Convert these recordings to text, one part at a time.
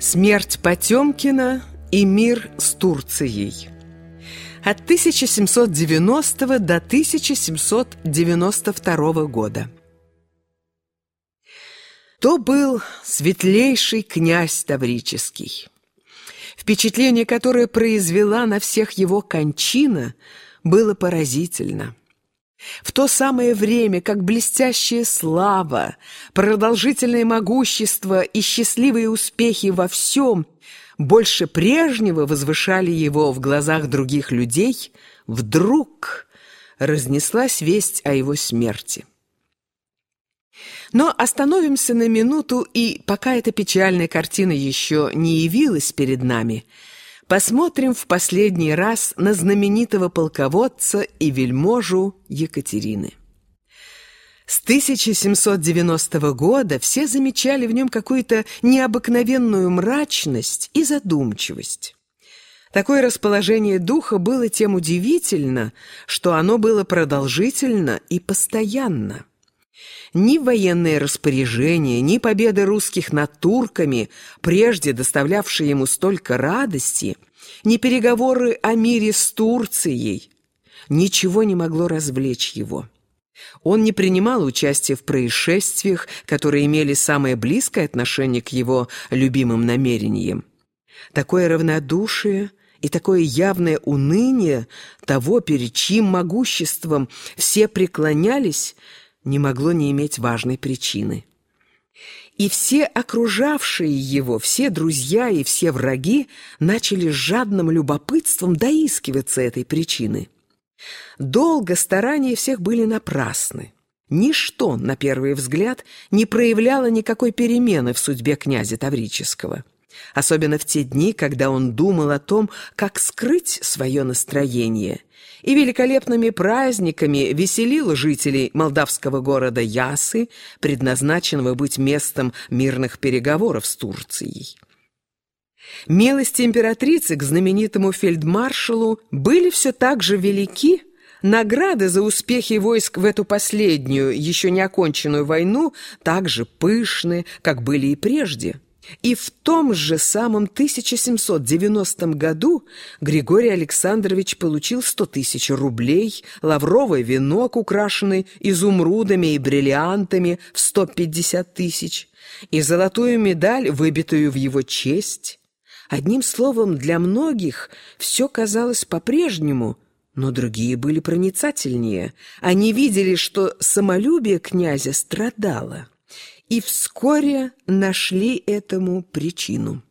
Смерть Потемкина и мир с Турцией. От 1790 до 1792 года. То был светлейший князь Таврический. Впечатление, которое произвела на всех его кончина, было поразительно. В то самое время, как блестящая слава, продолжительное могущество и счастливые успехи во всем больше прежнего возвышали его в глазах других людей, вдруг разнеслась весть о его смерти. Но остановимся на минуту, и пока эта печальная картина еще не явилась перед нами – Посмотрим в последний раз на знаменитого полководца и вельможу Екатерины. С 1790 года все замечали в нем какую-то необыкновенную мрачность и задумчивость. Такое расположение духа было тем удивительно, что оно было продолжительно и постоянно. Ни военные распоряжения, ни победы русских над турками, прежде доставлявшие ему столько радости, ни переговоры о мире с Турцией, ничего не могло развлечь его. Он не принимал участия в происшествиях, которые имели самое близкое отношение к его любимым намерениям. Такое равнодушие и такое явное уныние того, перед чьим могуществом все преклонялись, не могло не иметь важной причины. И все окружавшие его, все друзья и все враги начали с жадным любопытством доискиваться этой причины. Долго старания всех были напрасны. Ничто, на первый взгляд, не проявляло никакой перемены в судьбе князя Таврического особенно в те дни, когда он думал о том, как скрыть свое настроение, и великолепными праздниками веселил жителей молдавского города Ясы, предназначенного быть местом мирных переговоров с Турцией. Милости императрицы к знаменитому фельдмаршалу были все так же велики, Награды за успехи войск в эту последнюю, еще не оконченную войну, так же пышны, как были и прежде. И в том же самом 1790 году Григорий Александрович получил 100 тысяч рублей, лавровый венок, украшенный изумрудами и бриллиантами, в 150 тысяч, и золотую медаль, выбитую в его честь. Одним словом, для многих все казалось по-прежнему, но другие были проницательнее. Они видели, что самолюбие князя страдало и вскоре нашли этому причину.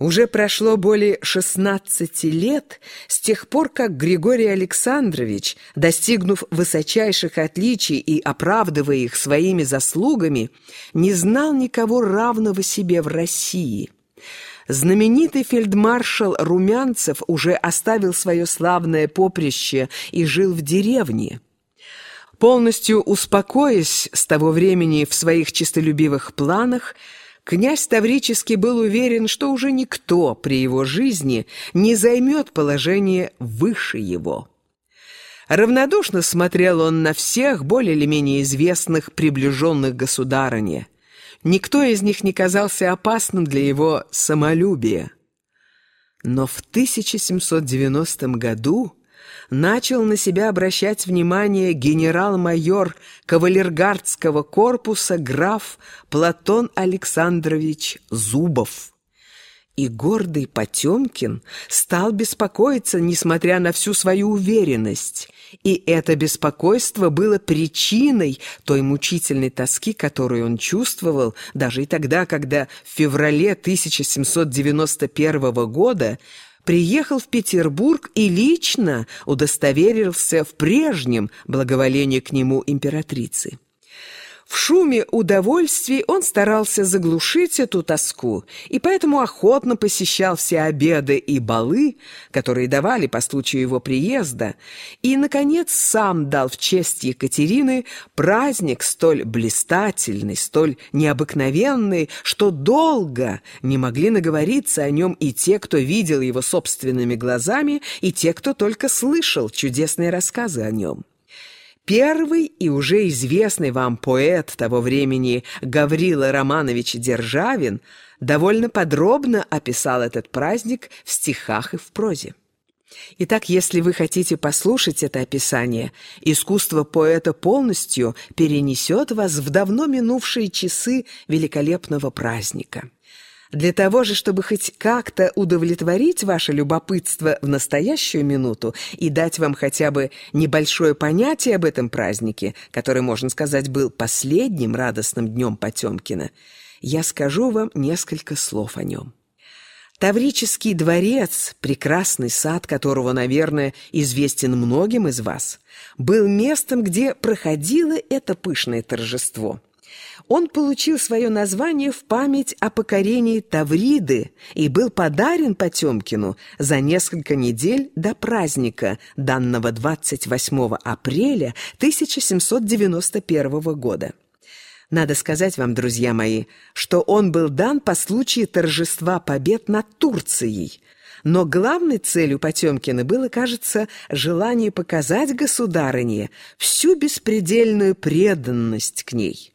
Уже прошло более 16 лет с тех пор, как Григорий Александрович, достигнув высочайших отличий и оправдывая их своими заслугами, не знал никого равного себе в России. Знаменитый фельдмаршал Румянцев уже оставил свое славное поприще и жил в деревне. Полностью успокоясь с того времени в своих честолюбивых планах, князь Таврический был уверен, что уже никто при его жизни не займет положение выше его. Равнодушно смотрел он на всех более или менее известных приближенных государыне. Никто из них не казался опасным для его самолюбия. Но в 1790 году начал на себя обращать внимание генерал-майор кавалергардского корпуса граф Платон Александрович Зубов. И гордый Потемкин стал беспокоиться, несмотря на всю свою уверенность. И это беспокойство было причиной той мучительной тоски, которую он чувствовал даже и тогда, когда в феврале 1791 года приехал в Петербург и лично удостоверился в прежнем благоволении к нему императрицы. В шуме удовольствий он старался заглушить эту тоску и поэтому охотно посещал все обеды и балы, которые давали по случаю его приезда, и, наконец, сам дал в честь Екатерины праздник столь блистательный, столь необыкновенный, что долго не могли наговориться о нем и те, кто видел его собственными глазами, и те, кто только слышал чудесные рассказы о нем. Первый и уже известный вам поэт того времени Гаврила Романович Державин довольно подробно описал этот праздник в стихах и в прозе. Итак, если вы хотите послушать это описание, искусство поэта полностью перенесет вас в давно минувшие часы великолепного праздника. Для того же, чтобы хоть как-то удовлетворить ваше любопытство в настоящую минуту и дать вам хотя бы небольшое понятие об этом празднике, который, можно сказать, был последним радостным днем Потемкина, я скажу вам несколько слов о нем. Таврический дворец, прекрасный сад которого, наверное, известен многим из вас, был местом, где проходило это пышное торжество. Он получил свое название в память о покорении Тавриды и был подарен Потемкину за несколько недель до праздника, данного 28 апреля 1791 года. Надо сказать вам, друзья мои, что он был дан по случаю торжества побед над Турцией. Но главной целью Потемкина было, кажется, желание показать государыне всю беспредельную преданность к ней.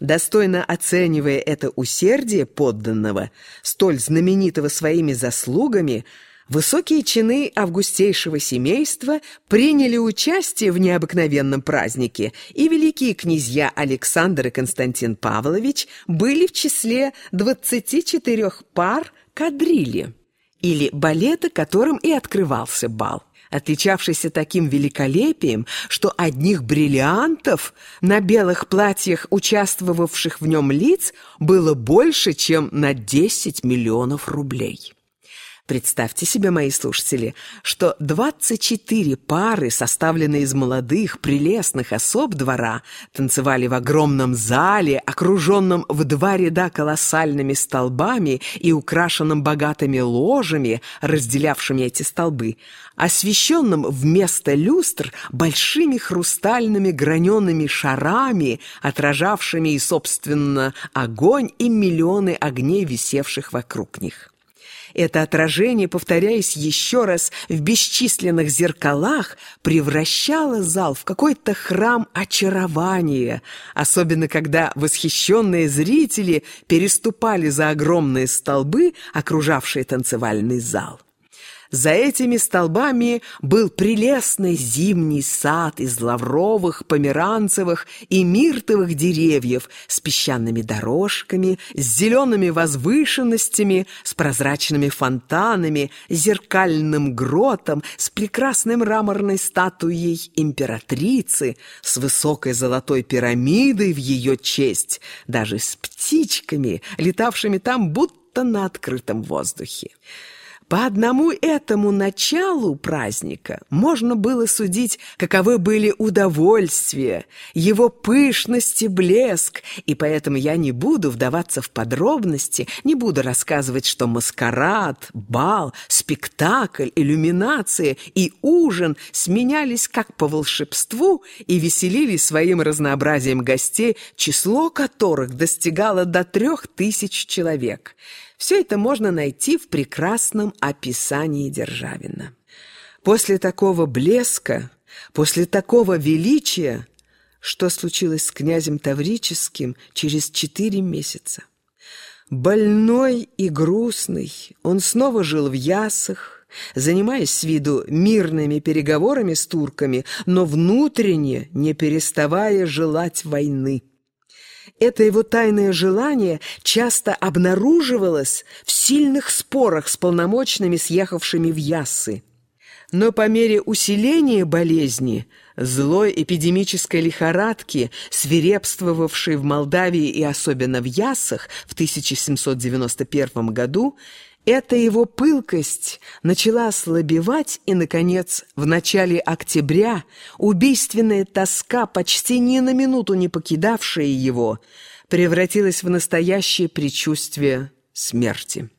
Достойно оценивая это усердие подданного, столь знаменитого своими заслугами, Высокие чины августейшего семейства приняли участие в необыкновенном празднике, и великие князья Александр и Константин Павлович были в числе 24 пар кадрили, или балета, которым и открывался бал отличавшийся таким великолепием, что одних бриллиантов на белых платьях участвовавших в нем лиц было больше, чем на 10 миллионов рублей. Представьте себе, мои слушатели, что 24 пары, составленные из молодых, прелестных особ двора, танцевали в огромном зале, окруженном в два ряда колоссальными столбами и украшенном богатыми ложами, разделявшими эти столбы, освещенном вместо люстр большими хрустальными гранеными шарами, отражавшими и, собственно, огонь и миллионы огней, висевших вокруг них. Это отражение, повторяясь еще раз в бесчисленных зеркалах, превращало зал в какой-то храм очарования, особенно когда восхищенные зрители переступали за огромные столбы, окружавшие танцевальный зал. За этими столбами был прелестный зимний сад из лавровых, померанцевых и миртовых деревьев с песчаными дорожками, с зелеными возвышенностями, с прозрачными фонтанами, зеркальным гротом, с прекрасной мраморной статуей императрицы, с высокой золотой пирамидой в ее честь, даже с птичками, летавшими там будто на открытом воздухе. По одному этому началу праздника можно было судить, каковы были удовольствия, его пышность и блеск, и поэтому я не буду вдаваться в подробности, не буду рассказывать, что маскарад, бал, спектакль, иллюминация и ужин сменялись как по волшебству и веселили своим разнообразием гостей, число которых достигало до трех тысяч человек – все это можно найти в прекрасном описании Державина. После такого блеска, после такого величия, что случилось с князем Таврическим через четыре месяца? Больной и грустный, он снова жил в Ясах, занимаясь с виду мирными переговорами с турками, но внутренне не переставая желать войны. Это его тайное желание часто обнаруживалось в сильных спорах с полномочными, съехавшими в Яссы. Но по мере усиления болезни, злой эпидемической лихорадки, свирепствовавшей в Молдавии и особенно в Яссах в 1791 году, эта его пылкость начала ослабевать, и, наконец, в начале октября убийственная тоска, почти ни на минуту не покидавшая его, превратилась в настоящее предчувствие смерти.